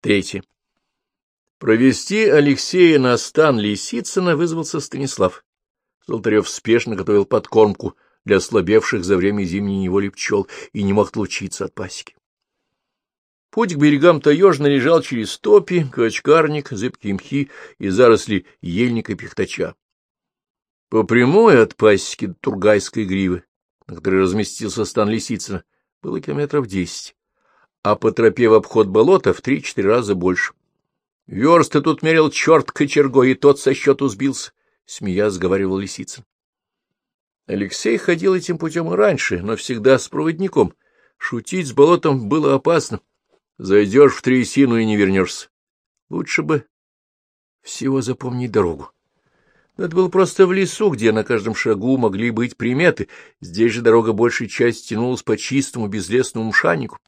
Третье. Провести Алексея на стан Лисицына вызвался Станислав. Золотарев спешно готовил подкормку для ослабевших за время зимней неволи пчел и не мог отлучиться от пасеки. Путь к берегам Таежна лежал через топи, качкарник, зыбкие мхи и заросли ельника и пихтача. По прямой от пасеки до Тургайской гривы, на которой разместился стан Лисицына, было километров десять, а по тропе в обход болота в три-четыре раза больше. Версты тут мерил черт кочергой, и тот со счету сбился, — смея сговаривал Лисицын. Алексей ходил этим путем и раньше, но всегда с проводником. Шутить с болотом было опасно. Зайдешь в трясину и не вернешься. Лучше бы всего запомнить дорогу. Это было просто в лесу, где на каждом шагу могли быть приметы. Здесь же дорога большей части тянулась по чистому безлесному мшанику.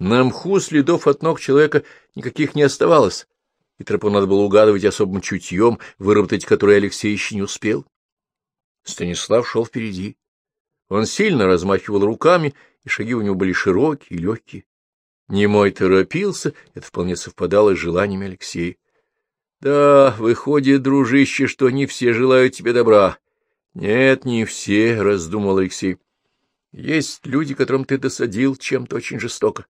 На мху следов от ног человека никаких не оставалось и тропу надо было угадывать особым чутьем, выработать который Алексей еще не успел. Станислав шел впереди. Он сильно размахивал руками, и шаги у него были широкие и легкие. Немой торопился, это вполне совпадало с желаниями Алексея. — Да, выходит, дружище, что не все желают тебе добра. — Нет, не все, — раздумал Алексей. — Есть люди, которым ты досадил чем-то очень жестоко.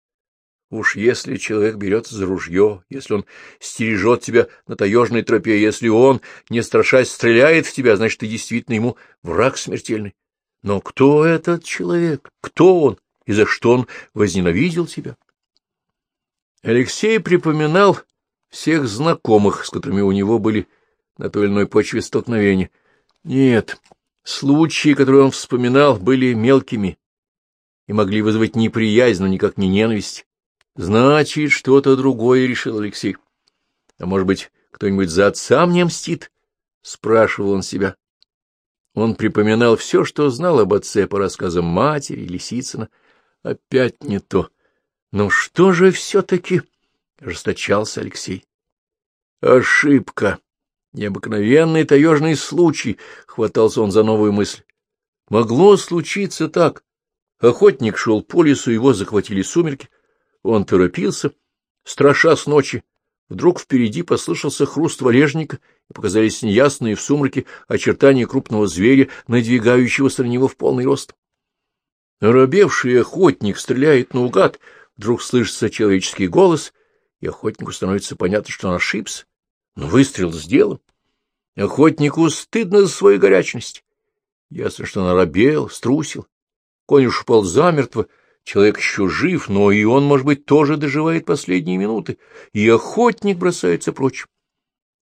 Уж если человек берется за ружье, если он стережет тебя на таежной тропе, если он, не страшась, стреляет в тебя, значит, ты действительно ему враг смертельный. Но кто этот человек? Кто он? И за что он возненавидел тебя? Алексей припоминал всех знакомых, с которыми у него были на той или иной почве столкновения. Нет, случаи, которые он вспоминал, были мелкими и могли вызвать неприязнь, но никак не ненависть. Значит, что-то другое, — решил Алексей. А может быть, кто-нибудь за отца мне мстит? — спрашивал он себя. Он припоминал все, что знал об отце по рассказам матери, Лисицына. Опять не то. Но что же все-таки? — ожесточался Алексей. Ошибка. Необыкновенный таежный случай, — хватался он за новую мысль. Могло случиться так. Охотник шел по лесу, его захватили сумерки, он торопился, страша с ночи. Вдруг впереди послышался хруст валежника, и показались неясные в сумраке очертания крупного зверя, надвигающегося на него в полный рост. Оробевший охотник стреляет наугад, вдруг слышится человеческий голос, и охотнику становится понятно, что он ошибся, но выстрел сделан. Охотнику стыдно за свою горячность. Ясно, что он оробел, струсил. Конь уж упал замертво, Человек еще жив, но и он, может быть, тоже доживает последние минуты, и охотник бросается прочь.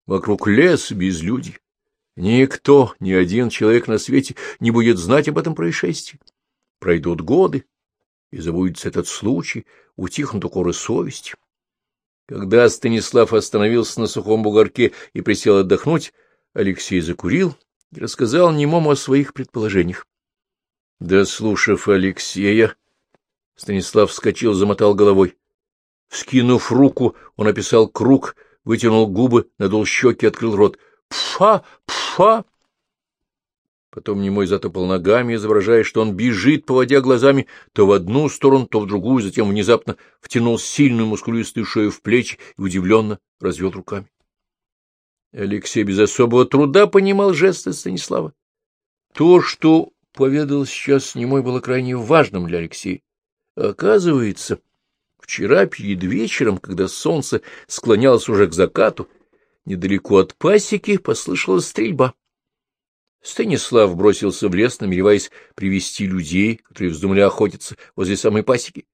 Вокруг лес без людей. Никто, ни один человек на свете не будет знать об этом происшествии. Пройдут годы, и забудется этот случай, утихнут укоры совести. Когда Станислав остановился на сухом бугорке и присел отдохнуть, Алексей закурил и рассказал немому о своих предположениях. Дослушав Алексея, Станислав вскочил, замотал головой. Вскинув руку, он описал круг, вытянул губы, надул щеки, открыл рот. «Пфа! Пфа!» Потом немой затопал ногами, изображая, что он бежит, поводя глазами то в одну сторону, то в другую, затем внезапно втянул сильную мускулистую шею в плечи и удивленно развел руками. Алексей без особого труда понимал жесты Станислава. То, что поведал сейчас немой, было крайне важным для Алексея. Оказывается, вчера перед вечером, когда солнце склонялось уже к закату, недалеко от пасеки послышалась стрельба. Станислав бросился в лес, намереваясь привести людей, которые вздумали охотиться возле самой пасеки.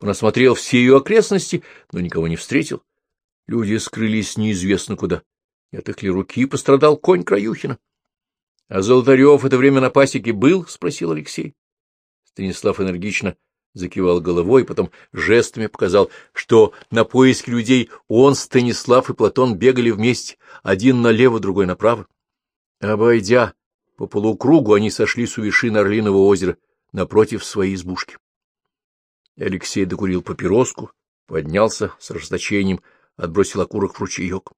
Он осмотрел все ее окрестности, но никого не встретил. Люди скрылись неизвестно куда. Не от их ли руки пострадал конь Краюхина? — А Золотарев это время на пасеке был? — спросил Алексей. Станислав энергично закивал головой, потом жестами показал, что на поиски людей он, Станислав и Платон бегали вместе, один налево, другой направо. Обойдя по полукругу, они сошли с у вершины Орлиного озера напротив своей избушки. Алексей докурил папироску, поднялся с расточением, отбросил окурок в ручеек.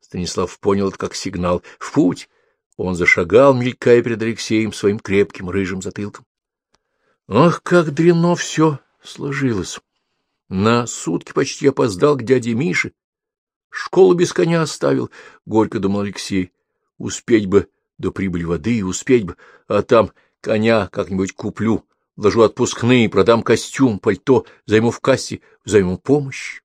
Станислав понял это как сигнал. В путь! Он зашагал, мелькая перед Алексеем своим крепким рыжим затылком. Ах, как дрено все сложилось! На сутки почти опоздал к дяде Мише. Школу без коня оставил, — горько думал Алексей. Успеть бы до прибыли воды, успеть бы, а там коня как-нибудь куплю, вложу отпускные, продам костюм, пальто, займу в кассе, займу помощь.